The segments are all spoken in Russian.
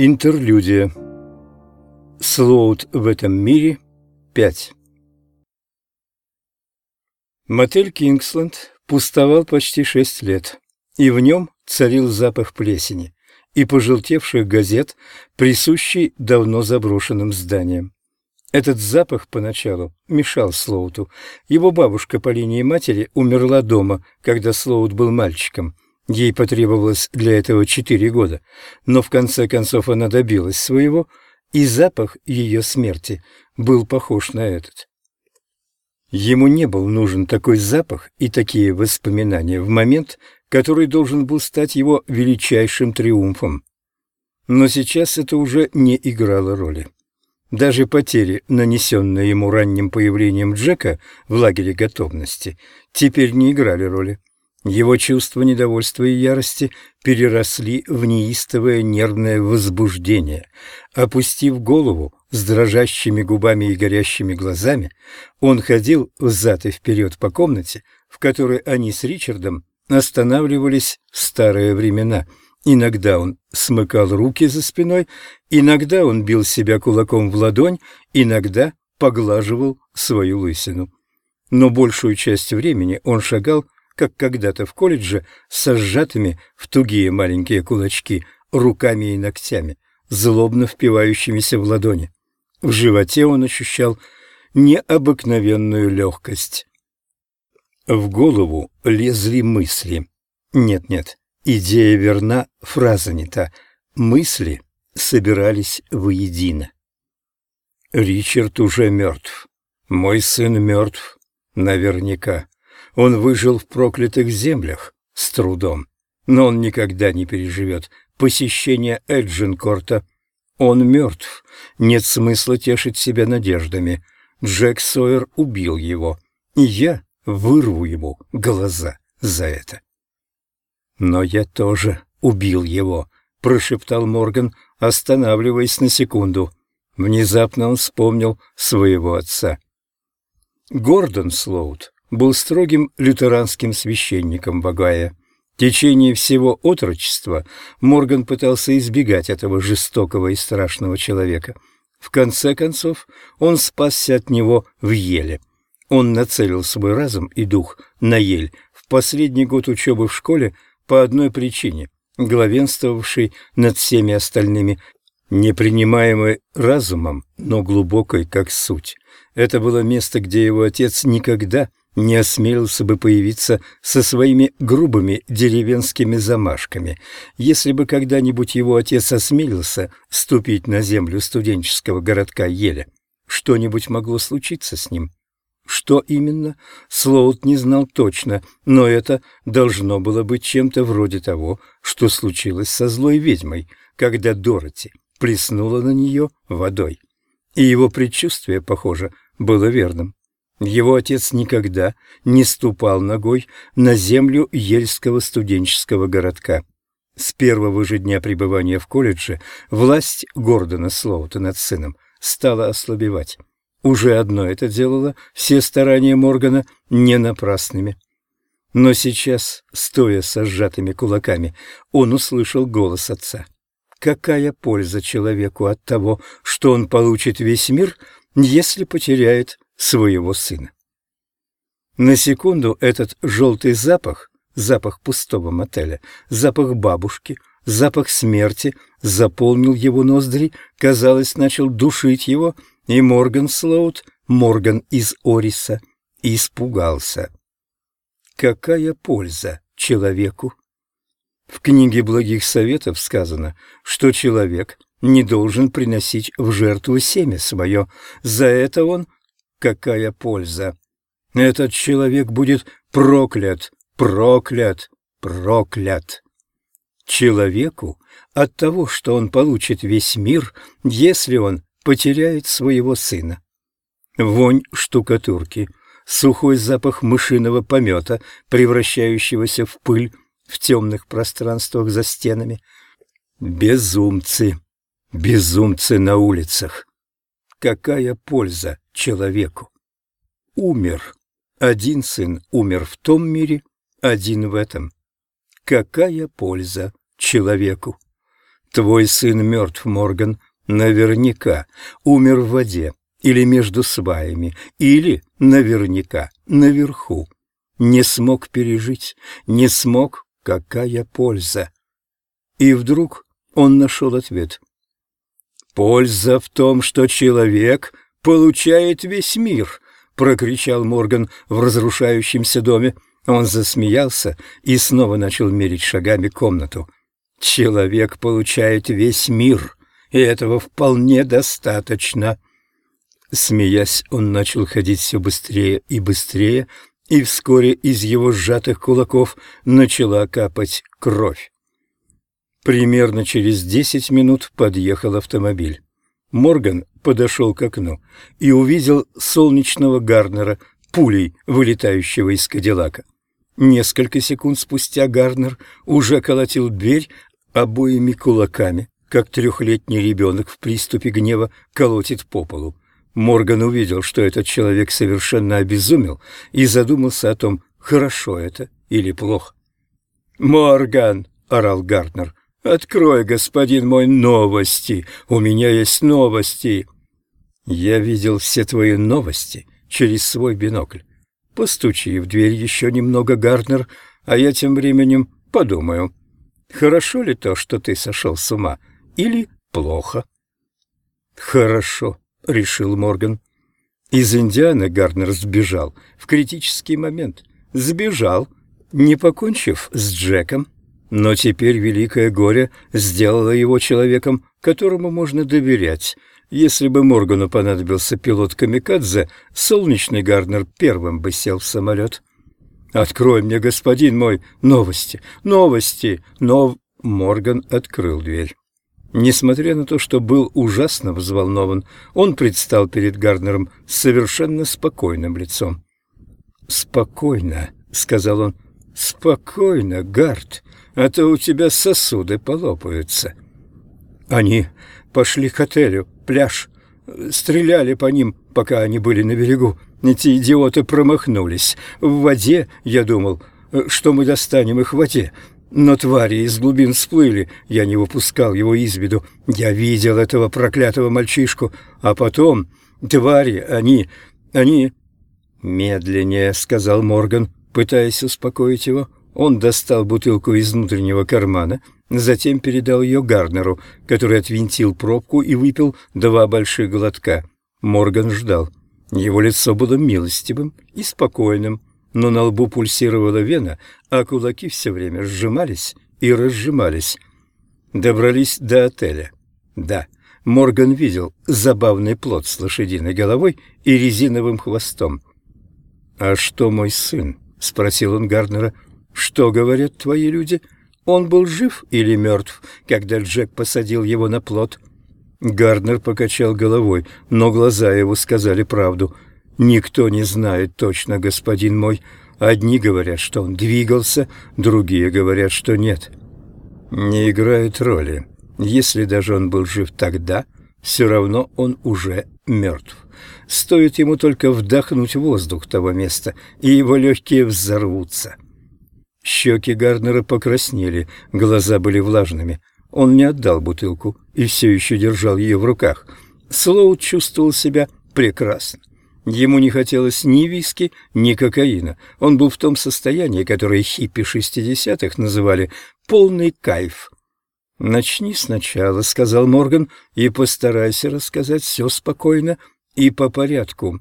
Интерлюдия. Слоут в этом мире 5. Мотель «Кингсленд» пустовал почти шесть лет, и в нем царил запах плесени и пожелтевших газет, присущий давно заброшенным зданиям. Этот запах поначалу мешал Слоуту. Его бабушка по линии матери умерла дома, когда Слоут был мальчиком – Ей потребовалось для этого четыре года, но в конце концов она добилась своего, и запах ее смерти был похож на этот. Ему не был нужен такой запах и такие воспоминания в момент, который должен был стать его величайшим триумфом. Но сейчас это уже не играло роли. Даже потери, нанесенные ему ранним появлением Джека в лагере готовности, теперь не играли роли. Его чувства недовольства и ярости переросли в неистовое нервное возбуждение. Опустив голову с дрожащими губами и горящими глазами, он ходил взад и вперед по комнате, в которой они с Ричардом останавливались в старые времена. Иногда он смыкал руки за спиной, иногда он бил себя кулаком в ладонь, иногда поглаживал свою лысину. Но большую часть времени он шагал как когда-то в колледже, со сжатыми в тугие маленькие кулачки руками и ногтями, злобно впивающимися в ладони. В животе он ощущал необыкновенную легкость. В голову лезли мысли. Нет-нет, идея верна, фраза не та. Мысли собирались воедино. Ричард уже мертв. Мой сын мертв. Наверняка. Он выжил в проклятых землях с трудом, но он никогда не переживет посещение Эджинкорта. Он мертв, нет смысла тешить себя надеждами. Джек Сойер убил его, и я вырву ему глаза за это. «Но я тоже убил его», — прошептал Морган, останавливаясь на секунду. Внезапно он вспомнил своего отца. Гордон Слоут был строгим лютеранским священником Огайо. В течение всего отрочества Морган пытался избегать этого жестокого и страшного человека. В конце концов, он спасся от него в Еле. Он нацелил свой разум и дух на Ель в последний год учебы в школе по одной причине, главенствовавшей над всеми остальными, непринимаемой разумом, но глубокой как суть. Это было место, где его отец никогда не осмелился бы появиться со своими грубыми деревенскими замашками. Если бы когда-нибудь его отец осмелился ступить на землю студенческого городка Еля, что-нибудь могло случиться с ним. Что именно, Слоут не знал точно, но это должно было быть чем-то вроде того, что случилось со злой ведьмой, когда Дороти плеснула на нее водой. И его предчувствие, похоже, было верным. Его отец никогда не ступал ногой на землю Ельского студенческого городка. С первого же дня пребывания в колледже власть Гордона Слоута над сыном стала ослабевать. Уже одно это делало все старания Моргана не напрасными. Но сейчас, стоя со сжатыми кулаками, он услышал голос отца. Какая польза человеку от того, что он получит весь мир, если потеряет своего сына. На секунду этот желтый запах, запах пустого мотеля, запах бабушки, запах смерти заполнил его ноздри, казалось, начал душить его, и Морган Слоут, Морган из Ориса, испугался. Какая польза человеку? В книге благих советов сказано, что человек не должен приносить в жертву семя свое, за это он какая польза. Этот человек будет проклят, проклят, проклят. Человеку от того, что он получит весь мир, если он потеряет своего сына. Вонь штукатурки, сухой запах мышиного помета, превращающегося в пыль в темных пространствах за стенами. Безумцы, безумцы на улицах. Какая польза человеку? Умер. Один сын умер в том мире, один в этом. Какая польза человеку? Твой сын мертв, Морган, наверняка. Умер в воде или между сваями, или наверняка наверху. Не смог пережить, не смог, какая польза. И вдруг он нашел ответ. «Польза в том, что человек получает весь мир», — прокричал Морган в разрушающемся доме. Он засмеялся и снова начал мерить шагами комнату. «Человек получает весь мир, и этого вполне достаточно». Смеясь, он начал ходить все быстрее и быстрее, и вскоре из его сжатых кулаков начала капать кровь. Примерно через десять минут подъехал автомобиль. Морган подошел к окну и увидел солнечного Гарнера, пулей, вылетающего из Кадиллака. Несколько секунд спустя Гарнер уже колотил дверь обоими кулаками, как трехлетний ребенок в приступе гнева колотит по полу. Морган увидел, что этот человек совершенно обезумел, и задумался о том, хорошо это или плохо. «Морган!» — орал Гарднер. «Открой, господин мой, новости! У меня есть новости!» «Я видел все твои новости через свой бинокль. Постучи в дверь еще немного, Гарднер, а я тем временем подумаю, хорошо ли то, что ты сошел с ума, или плохо?» «Хорошо», — решил Морган. Из Индианы Гарнер сбежал в критический момент. Сбежал, не покончив с Джеком. Но теперь великое горе сделало его человеком, которому можно доверять. Если бы Моргану понадобился пилот Камикадзе, солнечный Гарнер первым бы сел в самолет. «Открой мне, господин мой, новости, новости!» Но Морган открыл дверь. Несмотря на то, что был ужасно взволнован, он предстал перед Гарднером с совершенно спокойным лицом. «Спокойно», — сказал он, — «спокойно, Гард, а то у тебя сосуды полопаются». Они пошли к отелю, пляж, стреляли по ним, пока они были на берегу. Эти идиоты промахнулись. В воде, я думал, что мы достанем их в воде, но твари из глубин всплыли, я не выпускал его из виду. Я видел этого проклятого мальчишку, а потом... Твари, они... они... «Медленнее», — сказал Морган, пытаясь успокоить его. Он достал бутылку из внутреннего кармана, затем передал ее Гарнеру, который отвинтил пробку и выпил два больших глотка. Морган ждал. Его лицо было милостивым и спокойным но на лбу пульсировала вена, а кулаки все время сжимались и разжимались. Добрались до отеля. Да, Морган видел забавный плод с лошадиной головой и резиновым хвостом. «А что мой сын?» — спросил он Гарднера. «Что говорят твои люди? Он был жив или мертв, когда Джек посадил его на плод?» Гарднер покачал головой, но глаза его сказали правду — Никто не знает точно, господин мой. Одни говорят, что он двигался, другие говорят, что нет. Не играет роли. Если даже он был жив тогда, все равно он уже мертв. Стоит ему только вдохнуть воздух того места, и его легкие взорвутся. Щеки Гарнера покраснели, глаза были влажными. Он не отдал бутылку и все еще держал ее в руках. Слоут чувствовал себя прекрасно. Ему не хотелось ни виски, ни кокаина. Он был в том состоянии, которое хиппи шестидесятых называли «полный кайф». «Начни сначала», — сказал Морган, — «и постарайся рассказать все спокойно и по порядку».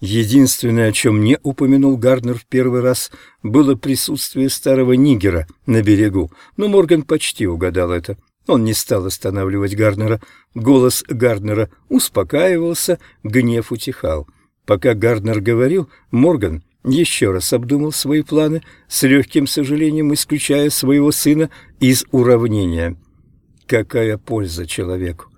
Единственное, о чем не упомянул Гарднер в первый раз, было присутствие старого нигера на берегу, но Морган почти угадал это. Он не стал останавливать Гарнера. Голос Гарднера успокаивался, гнев утихал. Пока Гарднер говорил, Морган еще раз обдумал свои планы, с легким сожалением исключая своего сына из уравнения. Какая польза человеку?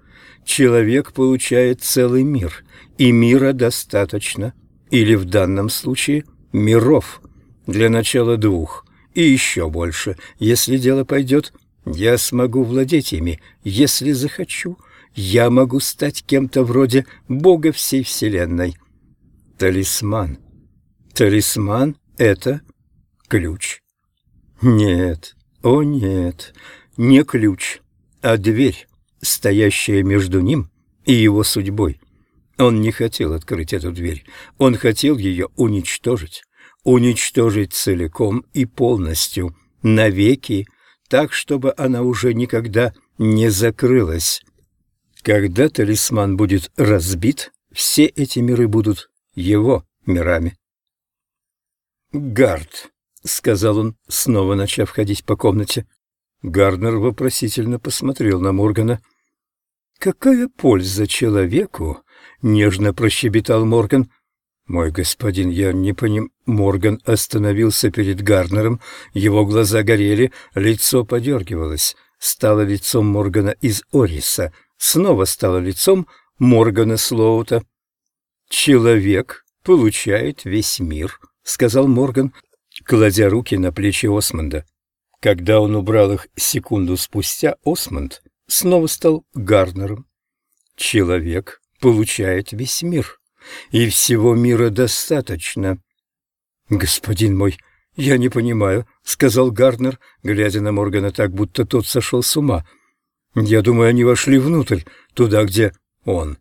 Человек получает целый мир, и мира достаточно. Или в данном случае миров. Для начала двух, и еще больше, если дело пойдет я смогу владеть ими, если захочу. Я могу стать кем-то вроде Бога всей Вселенной. Талисман. Талисман — это ключ. Нет, о нет, не ключ. а дверь, стоящая между ним и его судьбой. Он не хотел открыть эту дверь, он хотел ее уничтожить, уничтожить целиком и полностью, навеки, так, чтобы она уже никогда не закрылась. Когда талисман будет разбит, все эти миры будут его мирами. «Гард», — сказал он, снова начав ходить по комнате. Гарднер вопросительно посмотрел на Моргана. «Какая польза человеку?» — нежно прощебетал Морган. «Мой господин, я не поним...» Морган остановился перед Гарнером, его глаза горели, лицо подергивалось. Стало лицом Моргана из Ориса, снова стало лицом Моргана Слоута. «Человек получает весь мир», — сказал Морган, кладя руки на плечи Осмонда. Когда он убрал их секунду спустя, Осмонд снова стал Гарнером. «Человек получает весь мир, и всего мира достаточно». «Господин мой, я не понимаю», — сказал Гарнер, глядя на Моргана так, будто тот сошел с ума. «Я думаю, они вошли внутрь, туда, где он.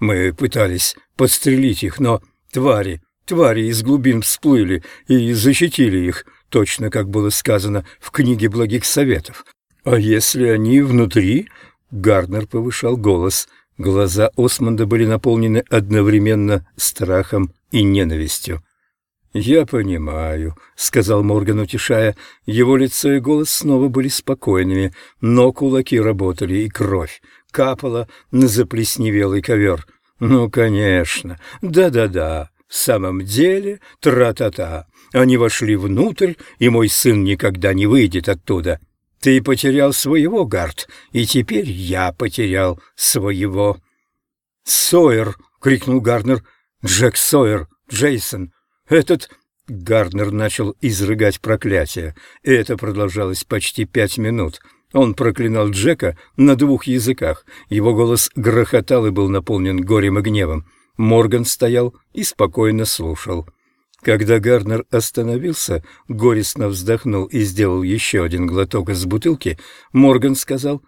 Мы пытались подстрелить их, но твари Твари из глубин всплыли и защитили их, точно как было сказано в книге благих советов. А если они внутри? Гарднер повышал голос. Глаза Осмонда были наполнены одновременно страхом и ненавистью. «Я понимаю», — сказал Морган, утешая. Его лицо и голос снова были спокойными, но кулаки работали, и кровь капала на заплесневелый ковер. «Ну, конечно, да-да-да, в самом деле, тра-та-та, они вошли внутрь, и мой сын никогда не выйдет оттуда. Ты потерял своего, Гард, и теперь я потерял своего. «Сойер!» — крикнул Гарнер. «Джек Сойер! Джейсон! Этот...» Гарнер начал изрыгать проклятие, это продолжалось почти пять минут. Он проклинал Джека на двух языках. Его голос грохотал и был наполнен горем и гневом. Морган стоял и спокойно слушал. Когда Гарнер остановился, горестно вздохнул и сделал еще один глоток из бутылки, Морган сказал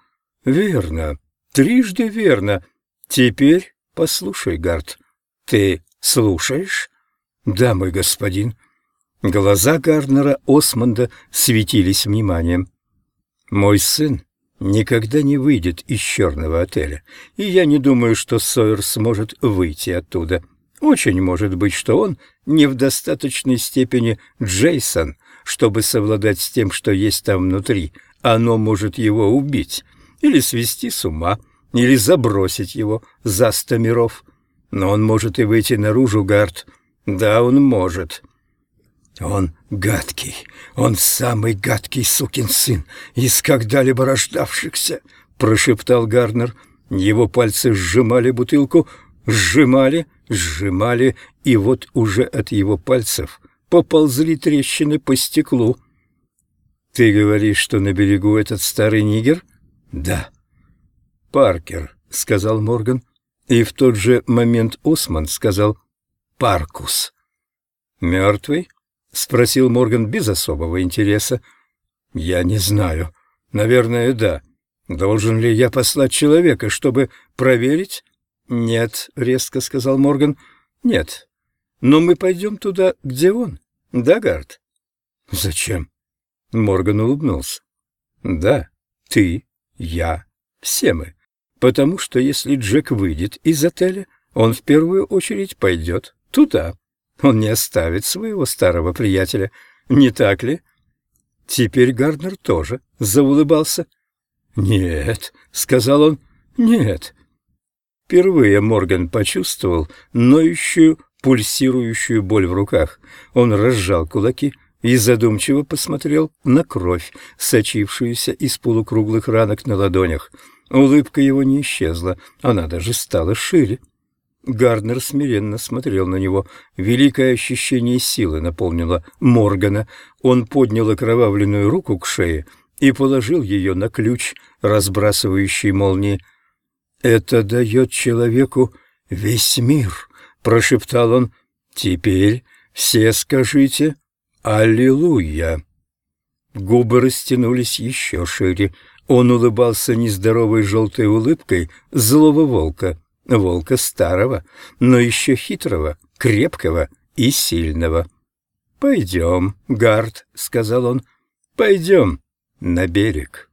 «Верно, трижды верно. Теперь послушай, Гард. Ты слушаешь?» «Да, мой господин». Глаза Гарднера Осмонда светились вниманием. «Мой сын никогда не выйдет из черного отеля, и я не думаю, что Сойер сможет выйти оттуда. Очень может быть, что он не в достаточной степени Джейсон, чтобы совладать с тем, что есть там внутри. Оно может его убить, или свести с ума, или забросить его за сто миров. Но он может и выйти наружу, Гард. Да, он может. Он гадкий, он самый гадкий сукин сын из когда-либо рождавшихся, прошептал Гарнер. Его пальцы сжимали бутылку, сжимали, сжимали, и вот уже от его пальцев поползли трещины по стеклу. Ты говоришь, что на берегу этот старый нигер? Да. Паркер, сказал Морган, и в тот же момент Осмонд сказал Паркус. Мертвый? — спросил Морган без особого интереса. «Я не знаю. Наверное, да. Должен ли я послать человека, чтобы проверить?» «Нет», — резко сказал Морган. «Нет. Но мы пойдем туда, где он. Да, Гард?» «Зачем?» Морган улыбнулся. «Да, ты, я, все мы. Потому что если Джек выйдет из отеля, он в первую очередь пойдет туда». Он не оставит своего старого приятеля, не так ли? Теперь Гарднер тоже заулыбался. «Нет», — сказал он, — «нет». Впервые Морган почувствовал ноющую, пульсирующую боль в руках. Он разжал кулаки и задумчиво посмотрел на кровь, сочившуюся из полукруглых ранок на ладонях. Улыбка его не исчезла, она даже стала шире. Гарднер смиренно смотрел на него. Великое ощущение силы наполнило Моргана. Он поднял окровавленную руку к шее и положил ее на ключ, разбрасывающий молнии. «Это дает человеку весь мир», — прошептал он. «Теперь все скажите «Аллилуйя». Губы растянулись еще шире. Он улыбался нездоровой желтой улыбкой злого волка, волка старого, но еще хитрого, крепкого и сильного. «Пойдем, Гард», — сказал он, — «пойдем на берег».